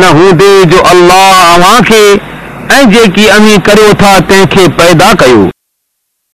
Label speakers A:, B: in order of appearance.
A: نه هوندي جو الله اوهان کي ۽ جيڪي امي ڪريو ٿا تنهن کي پيدا ڪيو.